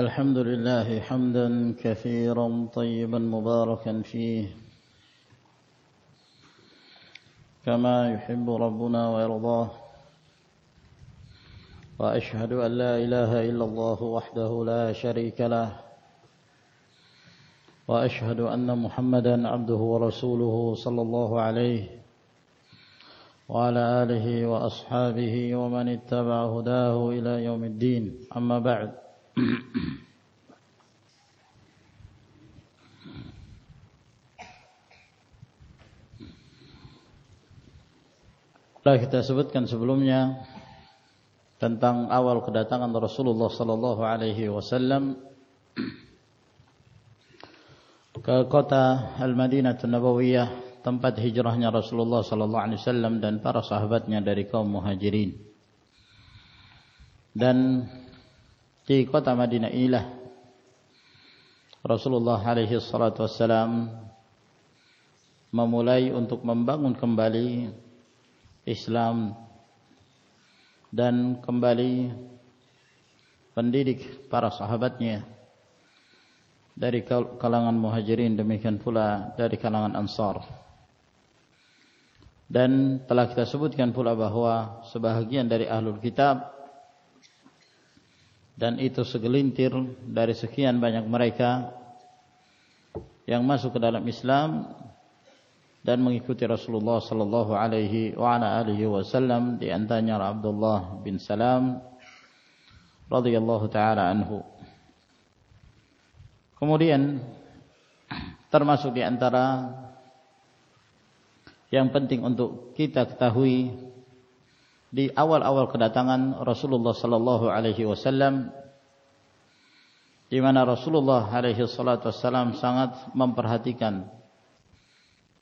الحمد لله حمدا كثيرا طيبا مباركا فيه. كما يحب ربنا ويرضاه. وأشهد أن لا إله إلا الله وحده لا شريك له. وأشهد أن محمدا عبده ورسوله صلى الله عليه وعلى آله وأصحابه ومن اتبع هداه إلى يوم الدين. أما بعد. Telah kita sebutkan sebelumnya tentang awal kedatangan Rasulullah sallallahu alaihi wasallam ke kota Al-Madinah An-Nabawiyah tempat hijrahnya Rasulullah sallallahu alaihi wasallam dan para sahabatnya dari kaum Muhajirin. Dan di kota Madinah inilah Rasulullah alaihi salatu wasallam memulai untuk membangun kembali Islam dan kembali pendidik para sahabatnya dari kalangan muhajirin demikian pula dari kalangan ansar. Dan telah kita sebutkan pula bahawa sebahagian dari ahlul kitab dan itu segelintir dari sekian banyak mereka yang masuk ke dalam Islam dan mengikuti Rasulullah sallallahu alaihi wa ala alihi wasallam di antaranya Abdullah bin Salam radhiyallahu taala anhu. Kemudian termasuk di antara yang penting untuk kita ketahui di awal-awal kedatangan Rasulullah sallallahu alaihi wasallam di mana Rasulullah alaihi salatu wasallam sangat memperhatikan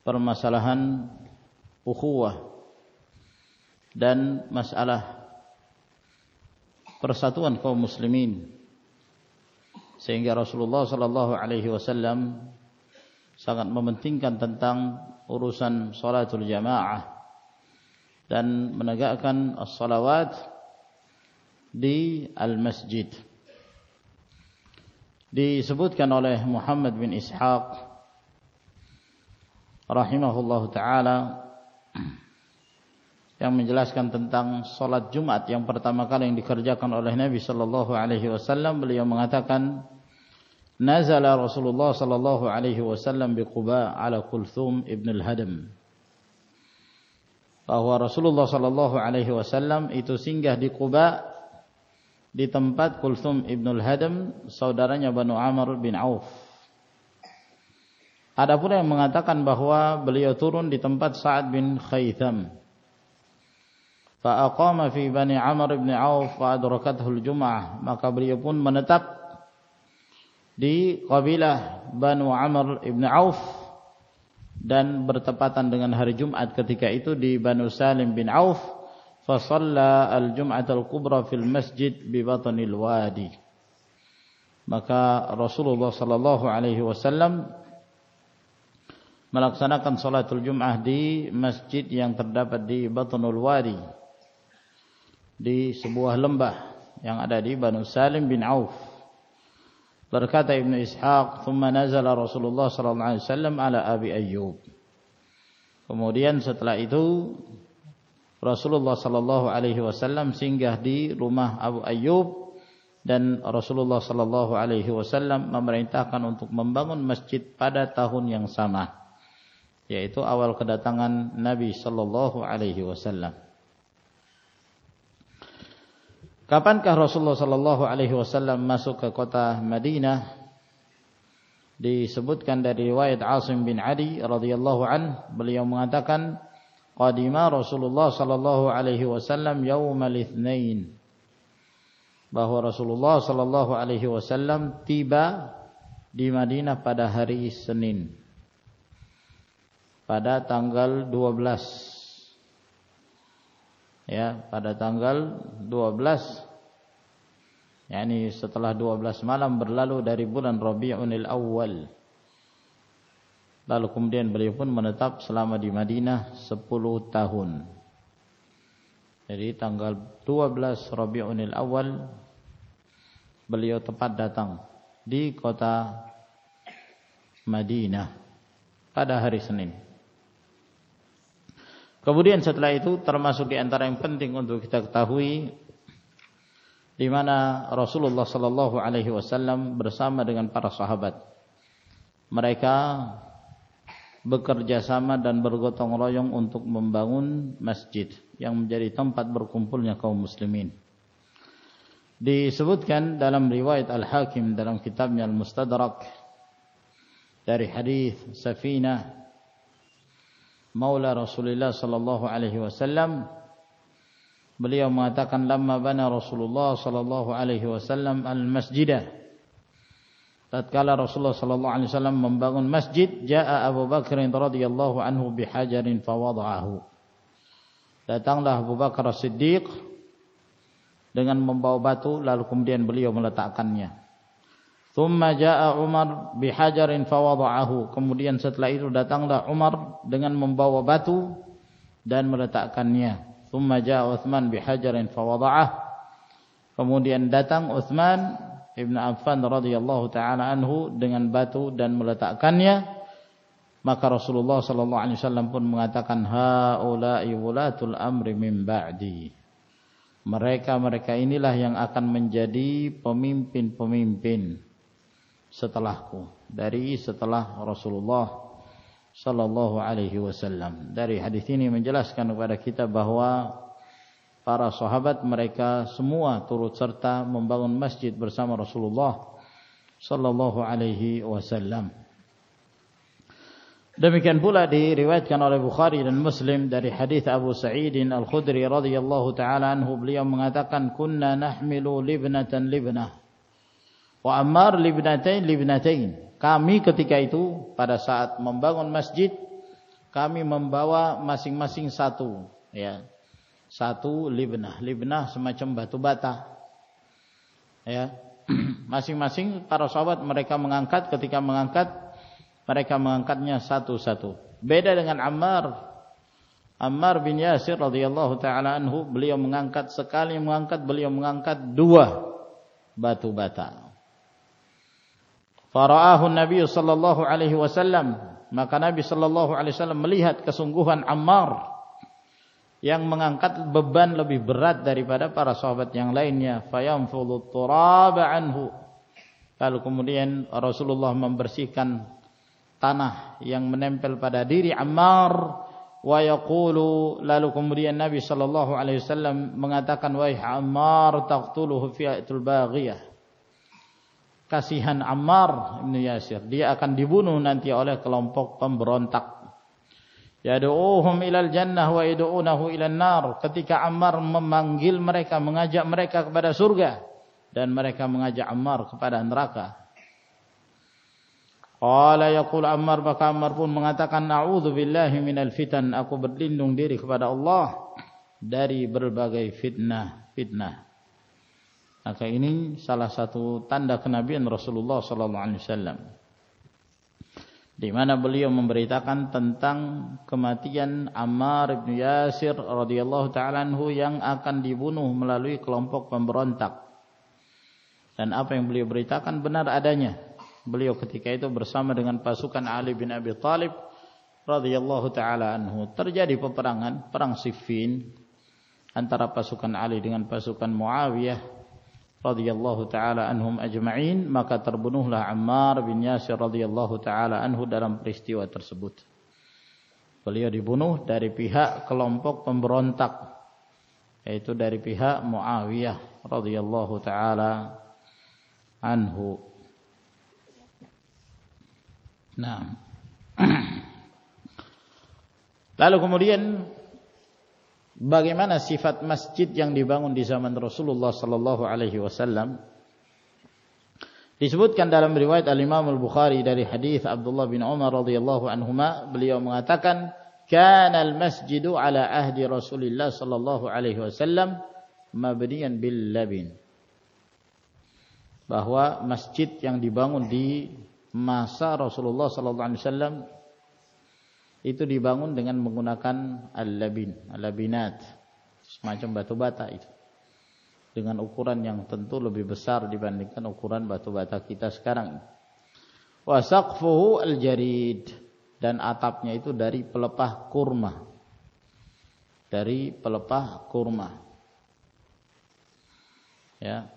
permasalahan ukhuwah dan masalah persatuan kaum muslimin. Sehingga Rasulullah sallallahu alaihi wasallam sangat mementingkan tentang urusan salatul jamaah dan menegakkan as-salawat di al-masjid. Disebutkan oleh Muhammad bin Ishaq rahimahullah taala yang menjelaskan tentang salat Jumat yang pertama kali yang dikerjakan oleh Nabi sallallahu alaihi wasallam beliau mengatakan nazala Rasulullah sallallahu alaihi wasallam di Quba ala Kulthum ibn al-Hadam bahwa Rasulullah sallallahu alaihi wasallam itu singgah di Quba di tempat Kulthum ibn al-Hadam saudaranya Banu Amr bin Auf. Ada pula yang mengatakan bahawa beliau turun di tempat Sa'ad bin Khaytham. Fa'aqama fi Bani Amr bin Auf fa'adrakathu al-Jum'ah. Maka beliau pun menetap di kabilah Banu Amr bin Auf dan bertepatan dengan hari Jumat ketika itu di Banu Salim bin Auf fa shalla al-jum'at al-kubra fil masjid bi batnil wadi. Maka Rasulullah sallallahu alaihi wasallam melaksanakan salatul Jum'ah di masjid yang terdapat di batnul wadi di sebuah lembah yang ada di Banu Salim bin Auf Berkata Ibn Ishaq, "Thumma nazala Rasulullah sallallahu alaihi wasallam ala Abi Ayyub." Kemudian setelah itu Rasulullah sallallahu alaihi wasallam singgah di rumah Abu Ayyub dan Rasulullah sallallahu alaihi wasallam memerintahkan untuk membangun masjid pada tahun yang sama yaitu awal kedatangan Nabi sallallahu alaihi wasallam. Kapankah Rasulullah sallallahu alaihi wasallam masuk ke kota Madinah? Disebutkan dari riwayat Asim bin Adi radhiyallahu an, beliau mengatakan qadima Rasulullah sallallahu alaihi wasallam yaumal itsnain. Bahwa Rasulullah sallallahu alaihi wasallam tiba di Madinah pada hari Senin. Pada tanggal 12 ya pada tanggal 12 yakni setelah 12 malam berlalu dari bulan Rabiul Awal lalu kemudian beliau pun menetap selama di Madinah 10 tahun. Jadi tanggal 12 Rabiul Awal beliau tepat datang di kota Madinah pada hari Senin. Kemudian setelah itu termasuk di antara yang penting untuk kita ketahui di mana Rasulullah sallallahu alaihi wasallam bersama dengan para sahabat. Mereka bekerja sama dan bergotong royong untuk membangun masjid yang menjadi tempat berkumpulnya kaum muslimin. Disebutkan dalam riwayat Al-Hakim dalam kitabnya Al-Mustadrak dari hadis Safinah Maula Rasulullah sallallahu alaihi wasallam beliau mengatakan lamma bana Rasulullah sallallahu alaihi wasallam al-masjidah. Tatkala Rasulullah sallallahu alaihi wasallam membangun masjid jaa Abu Bakar radhiyallahu anhu bihajarin fawada'ahu. Datanglah Abu Bakar As-Siddiq dengan membawa batu lalu kemudian beliau meletakkannya Thumma jaa Umar bihajarin fawada'ahu. Kemudian setelah itu datanglah Umar dengan membawa batu dan meletakkannya. Thumma jaa Uthman bihajarin fawada'ah. Kemudian datang Uthman Ibn Affan radhiyallahu taala anhu dengan batu dan meletakkannya. Maka Rasulullah sallallahu alaihi wasallam pun mengatakan haula'i wulatul amri min ba'di. Mereka-mereka inilah yang akan menjadi pemimpin-pemimpin setelahku dari setelah Rasulullah sallallahu alaihi wasallam. Dari hadis ini menjelaskan kepada kita bahawa para sahabat mereka semua turut serta membangun masjid bersama Rasulullah sallallahu alaihi wasallam. Demikian pula diriwayatkan oleh Bukhari dan Muslim dari hadis Abu Sa'id Al-Khudri radhiyallahu taala anhu beliau mengatakan kunna nahmilu libnatan libnah Wa Ammar libnatain libnatain. Kami ketika itu pada saat membangun masjid kami membawa masing-masing satu ya. Satu libnah, libnah semacam batu bata. Ya. Masing-masing para sahabat mereka mengangkat ketika mengangkat mereka mengangkatnya satu-satu. Beda dengan Ammar Ammar bin Yasir radhiyallahu taala anhu beliau mengangkat sekali mengangkat beliau mengangkat dua batu bata. Faraahu Nabi sallallahu alaihi wasallam. Maka Nabi sallallahu alaihi wasallam melihat kesungguhan Ammar yang mengangkat beban lebih berat daripada para sahabat yang lainnya. Fayamfulu turaba anhu. Lalu kemudian Rasulullah membersihkan tanah yang menempel pada diri Ammar. Wa yaqulu lalu kemudian Nabi sallallahu alaihi wasallam mengatakan wahai Ammar taqtuluhu fi'atul baghiyah kasihan Ammar bin Yasir. Dia akan dibunuh nanti oleh kelompok pemberontak. Yad'uuhum ilal jannah wa yad'uunahu ilan nar. Ketika Ammar memanggil mereka mengajak mereka kepada surga dan mereka mengajak Ammar kepada neraka. Qala yaqul Ammar maka Ammar pun mengatakan a'udzu billahi minal fitan. Aku berlindung diri kepada Allah dari berbagai fitnah fitnah Maka ini salah satu tanda kenabian Rasulullah sallallahu alaihi wasallam. Di mana beliau memberitakan tentang kematian Ammar bin Yasir radhiyallahu taala yang akan dibunuh melalui kelompok pemberontak. Dan apa yang beliau beritakan benar adanya. Beliau ketika itu bersama dengan pasukan Ali bin Abi Talib radhiyallahu taala anhu terjadi peperangan perang Siffin antara pasukan Ali dengan pasukan Muawiyah radhiyallahu taala anhum ajma'in maka terbunuhlah Ammar bin Yasir radhiyallahu taala anhu dalam peristiwa tersebut. Beliau dibunuh dari pihak kelompok pemberontak yaitu dari pihak Muawiyah radhiyallahu taala anhu. Nah. Lalu kemudian bagaimana sifat masjid yang dibangun di zaman Rasulullah sallallahu alaihi wasallam? Disebutkan dalam riwayat al-Imam al-Bukhari dari hadis Abdullah bin Umar radhiyallahu anhuma beliau mengatakan kana al-masjidu ala ahdi Rasulillah sallallahu alaihi wasallam mabniyan bil labin. Bahwa masjid yang dibangun di masa Rasulullah sallallahu alaihi wasallam itu dibangun dengan menggunakan al-labin, al-labinat, semacam batu bata itu. dengan ukuran yang tentu lebih besar dibandingkan ukuran batu bata kita sekarang. Wa saqfuhu al-jarid dan atapnya itu dari pelepah kurma. Dari pelepah kurma. Ya.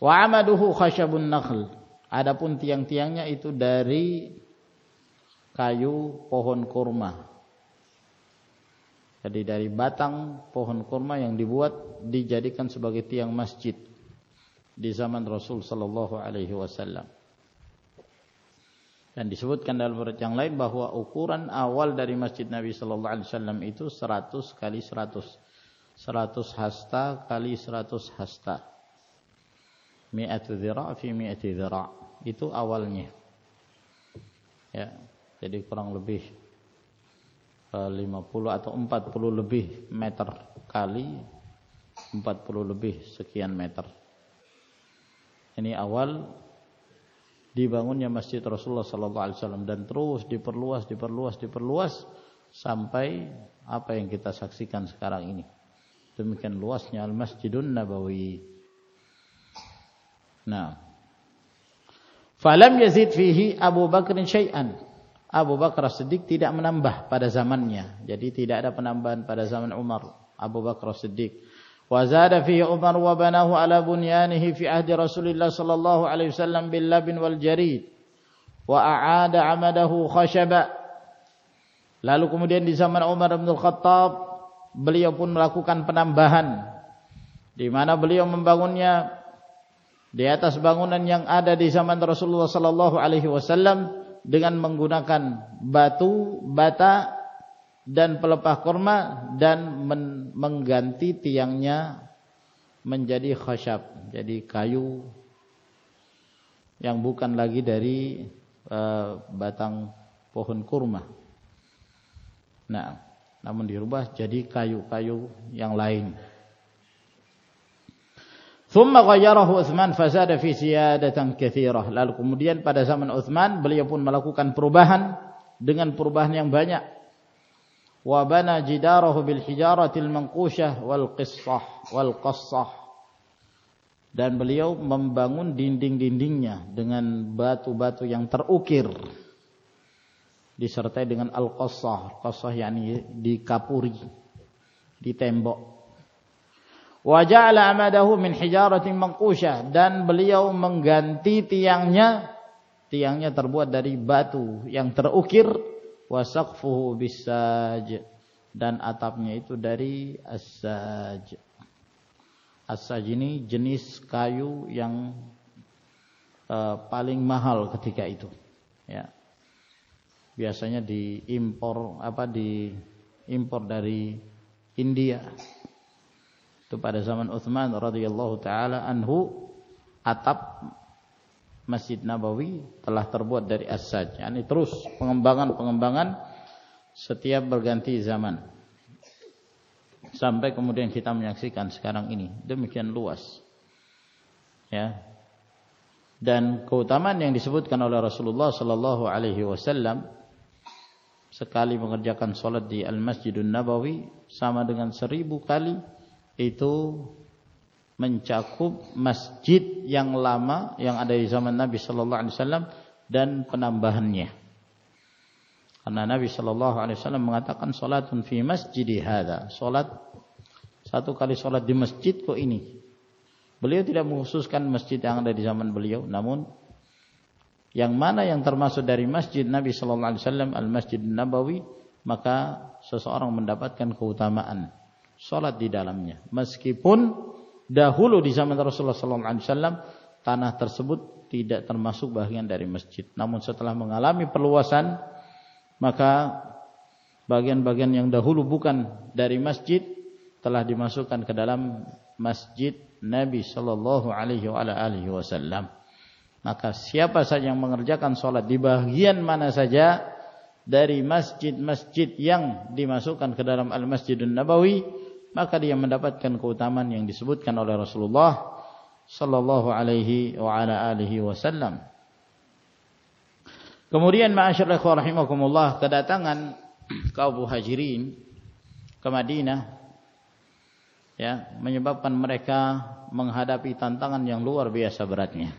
Wa amaduhu khashabun nakhl. Adapun tiang-tiangnya itu dari kayu pohon kurma. Jadi dari batang pohon kurma yang dibuat dijadikan sebagai tiang masjid di zaman Rasul sallallahu alaihi wasallam. Dan disebutkan dalam riwayat yang lain bahwa ukuran awal dari masjid Nabi sallallahu alaihi wasallam itu 100 kali 100. 100 hasta kali 100 hasta. Mi'atu dhira' fi mi'ati dhira'. Itu awalnya. Ya. Jadi kurang lebih 50 atau 40 lebih meter kali 40 lebih sekian meter. Ini awal dibangunnya Masjid Rasulullah sallallahu alaihi wasallam dan terus diperluas diperluas diperluas sampai apa yang kita saksikan sekarang ini. Demikian luasnya Al-Masjidun Nabawi. Nah. Falam yazid fihi Abu Bakr syai'an. Abu Bakar Siddiq tidak menambah pada zamannya. Jadi tidak ada penambahan pada zaman Umar. Abu Bakar Siddiq. Wa zada fihi Umar wa banahu ala bunyanihi fi ahdi Rasulullah sallallahu alaihi wasallam bil labin wal jarid. Wa a'ada 'amadahu khashaba. Lalu kemudian di zaman Umar bin Khattab beliau pun melakukan penambahan di mana beliau membangunnya di atas bangunan yang ada di zaman Rasulullah sallallahu alaihi wasallam dengan menggunakan batu, bata dan pelepah kurma dan men mengganti tiangnya menjadi khasyab, jadi kayu yang bukan lagi dari uh, batang pohon kurma. Nah, namun dirubah jadi kayu-kayu yang lain. Thumma ghayyarahu Uthman fasada fi siyadatan kathirah. Lalu kemudian pada zaman Uthman beliau pun melakukan perubahan dengan perubahan yang banyak. Wa bana jidarahu bil hijaratil manqushah wal qissah wal qassah. Dan beliau membangun dinding-dindingnya dengan batu-batu yang terukir. Disertai dengan al-qassah. Qassah yakni dikapuri di tembok wa ja'ala amadahu min hijaratin manqushah dan beliau mengganti tiangnya. Tiangnya terbuat dari batu yang terukir. Wa saqfuhu bisaj dan atapnya itu dari as-saj as-saj ini jenis kayu yang uh, paling mahal ketika itu. Ya. Biasanya diimpor apa diimpor dari India itu pada zaman Uthman radhiyallahu taala anhu atap Masjid Nabawi telah terbuat dari as-saj. Yani terus pengembangan-pengembangan setiap berganti zaman. Sampai kemudian kita menyaksikan sekarang ini demikian luas. Ya. Dan keutamaan yang disebutkan oleh Rasulullah sallallahu alaihi wasallam sekali mengerjakan solat di Al-Masjidun Nabawi sama dengan seribu kali itu mencakup masjid yang lama yang ada di zaman Nabi sallallahu alaihi wasallam dan penambahannya. Karena Nabi sallallahu alaihi wasallam mengatakan salatun fi masjidi hadza, salat satu kali salat di masjid kok ini. Beliau tidak mengkhususkan masjid yang ada di zaman beliau, namun yang mana yang termasuk dari masjid Nabi sallallahu alaihi wasallam Al-Masjid Nabawi, maka seseorang mendapatkan keutamaan solat di dalamnya. Meskipun dahulu di zaman Rasulullah sallallahu alaihi wasallam tanah tersebut tidak termasuk bagian dari masjid. Namun setelah mengalami perluasan maka bagian-bagian yang dahulu bukan dari masjid telah dimasukkan ke dalam masjid Nabi sallallahu alaihi wasallam. Maka siapa saja yang mengerjakan solat di bagian mana saja dari masjid-masjid yang dimasukkan ke dalam Al-Masjidun Nabawi maka dia mendapatkan keutamaan yang disebutkan oleh Rasulullah sallallahu alaihi wa ala alihi wasallam. Kemudian ma'asyiral ikhwah rahimakumullah kedatangan kaum muhajirin ke Madinah ya menyebabkan mereka menghadapi tantangan yang luar biasa beratnya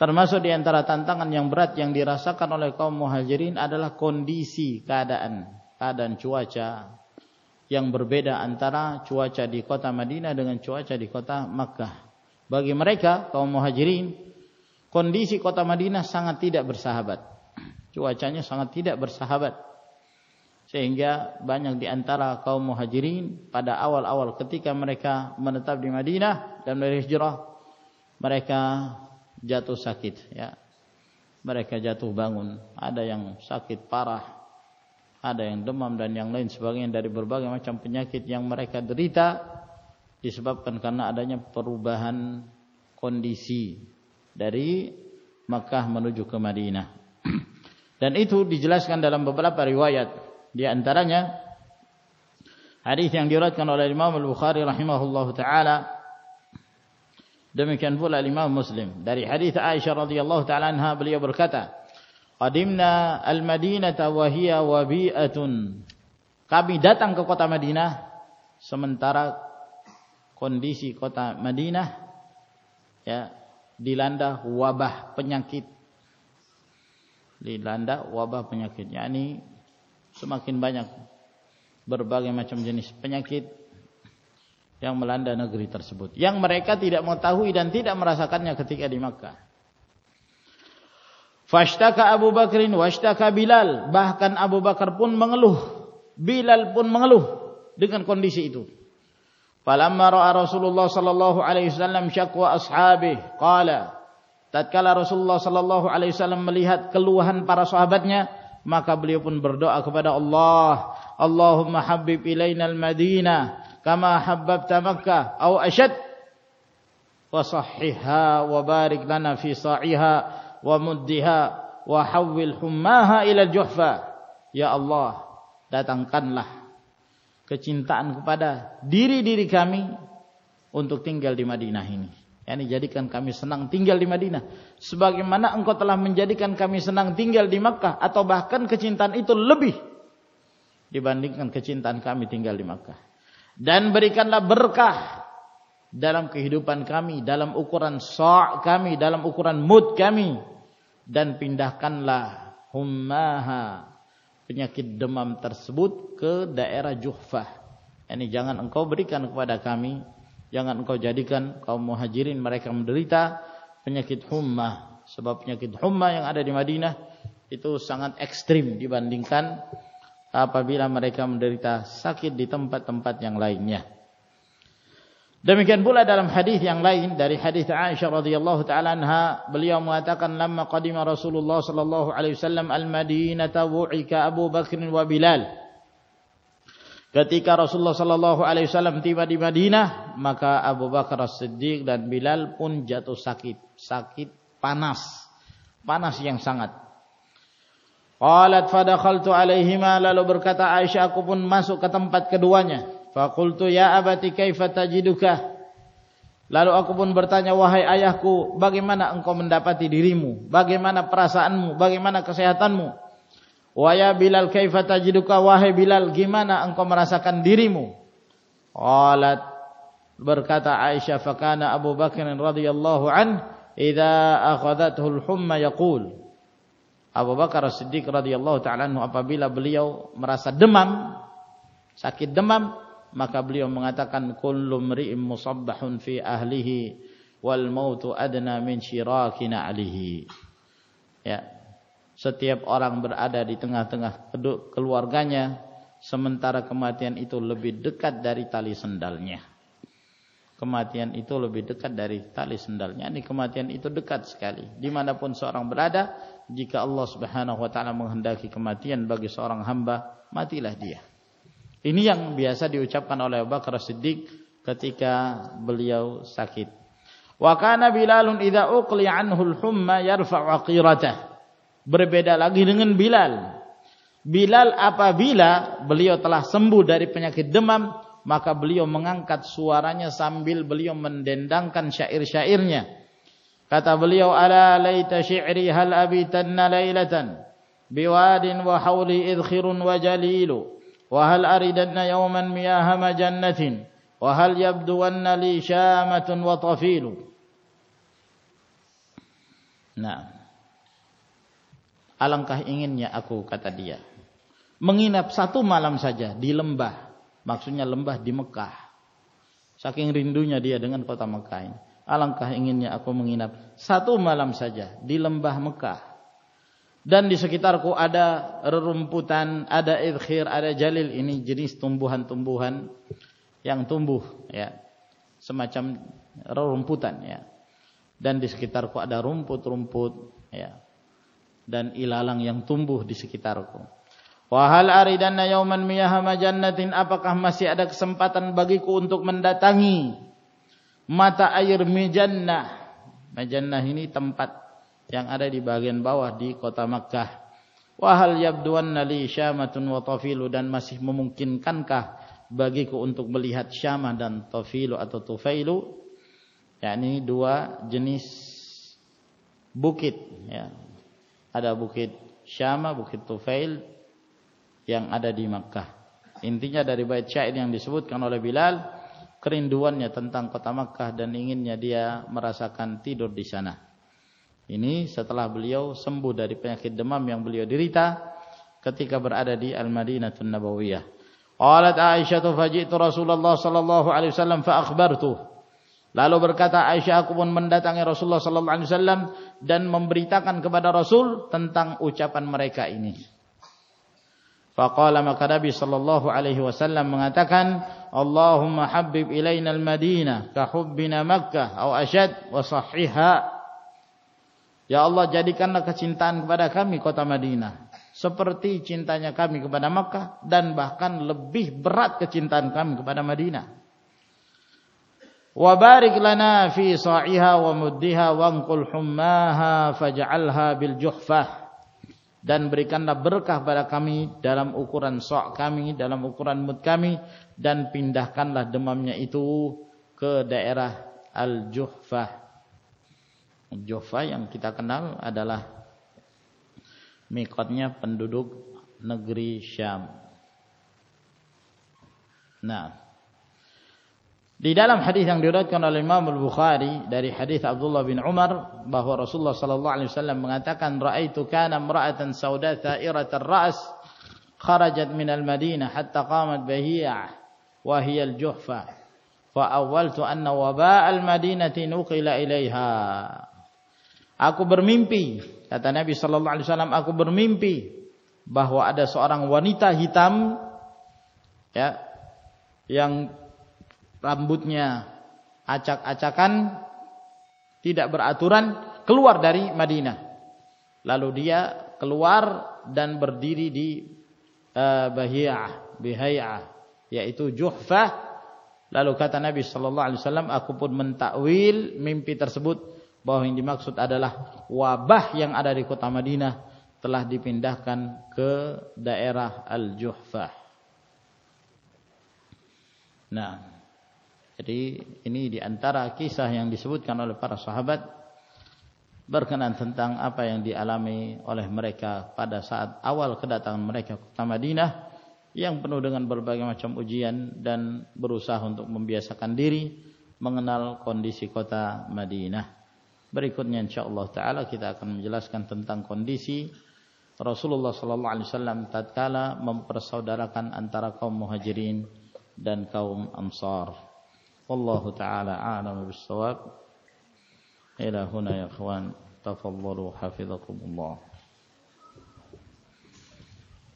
termasuk di antara tantangan yang berat yang dirasakan oleh kaum muhajirin adalah kondisi keadaan keadaan cuaca yang berbeda antara cuaca di kota Madinah dengan cuaca di kota Makkah. Bagi mereka kaum muhajirin kondisi kota Madinah sangat tidak bersahabat. Cuacanya sangat tidak bersahabat. Sehingga banyak di antara kaum muhajirin pada awal-awal ketika mereka menetap di Madinah dan berhijrah mereka jatuh sakit ya. Mereka jatuh bangun. Ada yang sakit parah ada yang demam dan yang lain sebagainya dari berbagai macam penyakit yang mereka derita disebabkan karena adanya perubahan kondisi dari Makkah menuju ke Madinah. Dan itu dijelaskan dalam beberapa riwayat. Di antaranya hadis yang diriwayatkan oleh Imam Al-Bukhari rahimahullahu taala. Demikian pula Imam Muslim. Dari hadis Aisyah radhiyallahu taala anha beliau berkata qadimna al-Madinata wa hiya wabi'atun. Kami datang ke kota Madinah sementara kondisi kota Madinah ya dilanda wabah penyakit. Dilanda wabah penyakit. Yakni semakin banyak berbagai macam jenis penyakit yang melanda negeri tersebut. Yang mereka tidak mengetahui dan tidak merasakannya ketika di Makkah. Fashtaka Abu Bakrin washtaka Bilal bahkan Abu Bakar pun mengeluh Bilal pun mengeluh dengan kondisi itu. Falamma ra'a Rasulullah sallallahu alaihi wasallam syakwa ashabi qala tatkala Rasulullah sallallahu alaihi wasallam melihat keluhan para sahabatnya maka beliau pun berdoa kepada Allah Allahumma habib ilaina al-Madinah kama habbabta Makkah atau ashad wa sahihha wa barik lana fi sa'iha wa muddiha wa hawwil hummaha ila al-Juhfa ya Allah datangkanlah kecintaan kepada diri-diri kami untuk tinggal di Madinah ini Yani jadikan kami senang tinggal di Madinah. Sebagaimana engkau telah menjadikan kami senang tinggal di Makkah. Atau bahkan kecintaan itu lebih. Dibandingkan kecintaan kami tinggal di Makkah. Dan berikanlah berkah. Dalam kehidupan kami. Dalam ukuran sa' kami. Dalam ukuran mud kami. Dan pindahkanlah hummaha. Penyakit demam tersebut ke daerah Juhfah. Yani jangan engkau berikan kepada kami jangan engkau jadikan kaum muhajirin mereka menderita penyakit humma sebab penyakit humma yang ada di Madinah itu sangat ekstrim dibandingkan apabila mereka menderita sakit di tempat-tempat yang lainnya demikian pula dalam hadis yang lain dari hadis Aisyah radhiyallahu taala anha beliau mengatakan lamma qadima Rasulullah sallallahu alaihi wasallam al-Madinah wu'ika Abu Bakr wa Bilal Ketika Rasulullah sallallahu alaihi wasallam tiba di Madinah, maka Abu Bakar As-Siddiq dan Bilal pun jatuh sakit, sakit panas. Panas yang sangat. Qalat fa dakhaltu alaihima lalu berkata Aisyah aku pun masuk ke tempat keduanya. Fa qultu ya abati kaifa tajiduka? Lalu aku pun bertanya wahai ayahku, bagaimana engkau mendapati dirimu? Bagaimana perasaanmu? Bagaimana kesehatanmu? Wahai Bilal kaifa tajiduka wahai Bilal gimana engkau merasakan dirimu? Qalat berkata Aisyah fakana Abu Bakar radhiyallahu an idza akhadhathu al-humma yaqul Abu Bakar Siddiq radhiyallahu taala apabila beliau merasa demam sakit demam maka beliau mengatakan kullu mri'in musabbahun fi ahlihi wal mautu adna min shirakina alihi ya. Setiap orang berada di tengah-tengah keluarganya sementara kematian itu lebih dekat dari tali sendalnya. Kematian itu lebih dekat dari tali sendalnya. Ini kematian itu dekat sekali. Dimanapun seorang berada jika Allah subhanahu wa ta'ala menghendaki kematian bagi seorang hamba matilah dia ini yang biasa diucapkan oleh Abu Bakar Siddiq ketika beliau sakit wa kana bilalun idza uqli anhu al-humma yarfa'u aqiratah berbeda lagi dengan Bilal. Bilal apabila beliau telah sembuh dari penyakit demam, maka beliau mengangkat suaranya sambil beliau mendendangkan syair-syairnya. Kata beliau, Ala layta syi'ri hal abitanna laylatan, biwadin wa hawli idkhirun wa jalilu, yawman miyaha majannatin wa hal yabduwanna li syamatun wa tafilu nah alangkah inginnya aku kata dia. Menginap satu malam saja di lembah. Maksudnya lembah di Mekah. Saking rindunya dia dengan kota Mekah ini. Alangkah inginnya aku menginap satu malam saja di lembah Mekah dan di sekitarku ada rerumputan, ada idkhir, ada jalil. Ini jenis tumbuhan-tumbuhan yang tumbuh ya. Semacam rerumputan ya. Dan di sekitarku ada rumput-rumput ya. Dan ilalang yang tumbuh di sekitarku. Wahal aridanna yauman miyahama jannatin? Apakah masih ada kesempatan bagiku untuk mendatangi mata air mijannah mijannah ini tempat yang ada di bagian bawah di kota Makkah. Wahal yabduanna li syamatun wa tafilu dan masih memungkinkankah bagiku untuk melihat syamah dan tafilu atau tufailu yakni dua jenis bukit ya. Ada bukit syamah, bukit tufail yang ada di Makkah. Intinya dari bait syair yang disebutkan oleh Bilal kerinduannya tentang kota Makkah dan inginnya dia merasakan tidur di sana. Ini setelah beliau sembuh dari penyakit demam yang beliau derita ketika berada di Al-Madinatul Nabawiyah. Qalat Aisyah faji'tu Rasulullah sallallahu alaihi wasallam fa akhbartu. Lalu berkata Aisyah aku pun mendatangi Rasulullah sallallahu alaihi wasallam dan memberitakan kepada Rasul tentang ucapan mereka ini. Faqala maka Nabi sallallahu alaihi wasallam mengatakan Allahumma habbib ilaina al-Madinah ka hubbina Makkah aw ashad wa sahihha Ya Allah jadikanlah kecintaan kepada kami kota Madinah. Seperti cintanya kami kepada Makkah dan bahkan lebih berat kecintaan kami kepada Madinah. Wa barik lana fi sa'iha wa muddiha wa anqul hummaha faj'alha bil juhfah. Dan berikanlah berkah pada kami dalam ukuran sok kami dalam ukuran mud kami. Dan pindahkanlah demamnya itu ke daerah al-juhfah Juffa yang kita kenal adalah mikotnya penduduk negeri Syam. Nah, di dalam hadis yang diriwayatkan oleh Imam Al-Bukhari dari hadis Abdullah bin Umar bahwa Rasulullah sallallahu alaihi wasallam mengatakan raaitu kana imra'atan sauda tha'iratar ra's kharajat min al-Madinah hatta qamat bahiyah wa hiya al-Juhfa. Fa awwaltu anna waba' al-Madinati nuqila ilaiha Aku bermimpi, kata Nabi sallallahu alaihi wasallam, aku bermimpi bahwa ada seorang wanita hitam ya yang rambutnya acak-acakan tidak beraturan keluar dari Madinah. Lalu dia keluar dan berdiri di uh, Bahiyah, Bihayah yaitu Juhfah. Lalu kata Nabi sallallahu alaihi wasallam, aku pun mentakwil mimpi tersebut bahwa yang dimaksud adalah wabah yang ada di kota Madinah telah dipindahkan ke daerah Al-Juhfah. Nah, jadi ini di antara kisah yang disebutkan oleh para sahabat berkenaan tentang apa yang dialami oleh mereka pada saat awal kedatangan mereka ke kota Madinah yang penuh dengan berbagai macam ujian dan berusaha untuk membiasakan diri mengenal kondisi kota Madinah. Berikutnya insyaallah taala kita akan menjelaskan tentang kondisi Rasulullah sallallahu alaihi wasallam tatkala mempersaudarakan antara kaum Muhajirin dan kaum Ansar. Wallahu taala a'lam bis-shawab. Ila huna ya ikhwan, tafadhalu hafizakumullah.